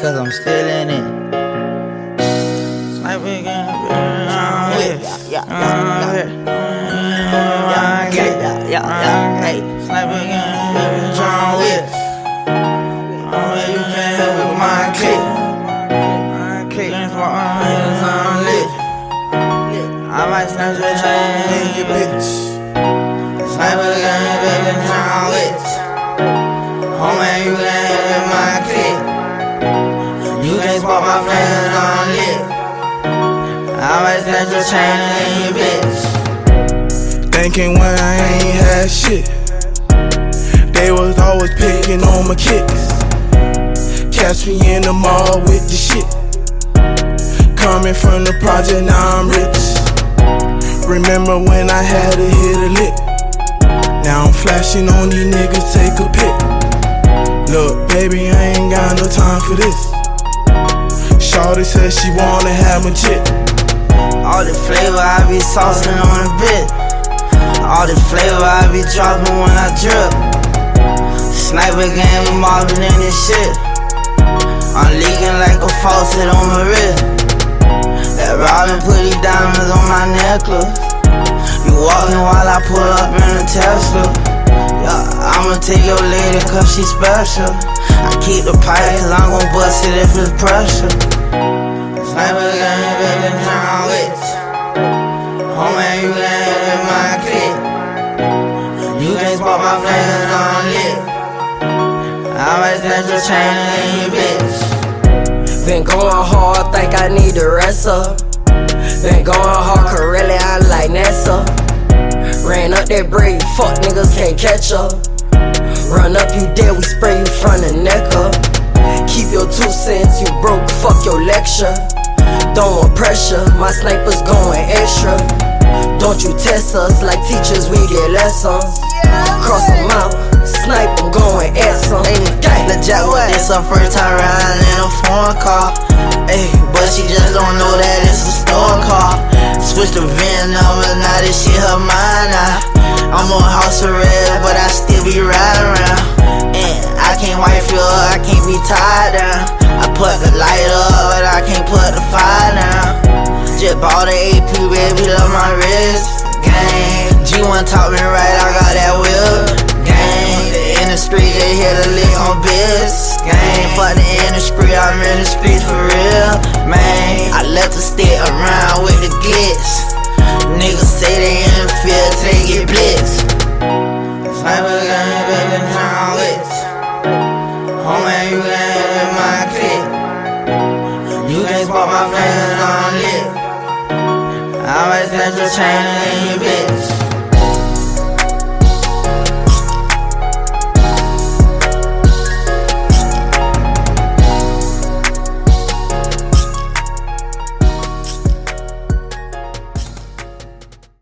cause I'm still in it. Sniper gang, yeah, yeah, yeah, yeah, yeah, yeah, yeah, hey, sniper gang, John Wick. Oh, you can't help with my click. My click, all hands on lit. I might snatch your chain, you bitch. Sniper gang, baby, John Wick. Oh man, you can't my friends on lit. I might snatch your chain and you bitch. Thinking when I ain't had shit. They was always picking on my kicks. Catch me in the mall with the shit. Coming from the project, now I'm rich. Remember when I had to hit a lick? Now I'm flashing on these niggas, take a pic. Look, baby, I ain't got no time for this. Shawty said she wanna have my chick. All the flavor I be saucing on the bit. All the flavor I be dropping when I drip. Sniper gang, we mobbing in this shit. I'm leaking like a faucet on my wrist. That Robin put these diamonds on my necklace. You walking while I pull up in a Tesla. Yeah, I'ma take your lady cause she special. I keep the pipe cause I'm gon' bust it if it's pressure. You can't spot my fingers on lit. I might snatch your chain and your bitch. Been going hard, think I need to rest up. Been going hard, really I like Nessa. Ran up that break, fuck niggas can't catch up. Run up, you dead, we spray you from the neck up. Keep your two cents, you broke, fuck your lecture. Don't want pressure, my sniper's going extra. Don't you test us like teachers, we get lessons. Cross them out, snipe, I'm going at some. The Jack what? It's her first time riding in a foreign car. Ayy, but she just don't know that it's a store car. Switch the VIN number, now this shit her mind now. I'm on house arrest, but I still be riding around. And I can't wipe you up, I can't be tied down. I put the light up, but I can't put the fire down. Just bought a AP, baby, love my wrist. Gang, G1 taught biz. Gang, fuck the industry, I'm in the streets for real. Man, I left to stay around with the gets. Niggas say they in the field till they get blitzed. Sniper gang, baby, Wick. Oh man, you can't hit my click. You can't spot my fingers on lit. I might snatch your chain and your bitch.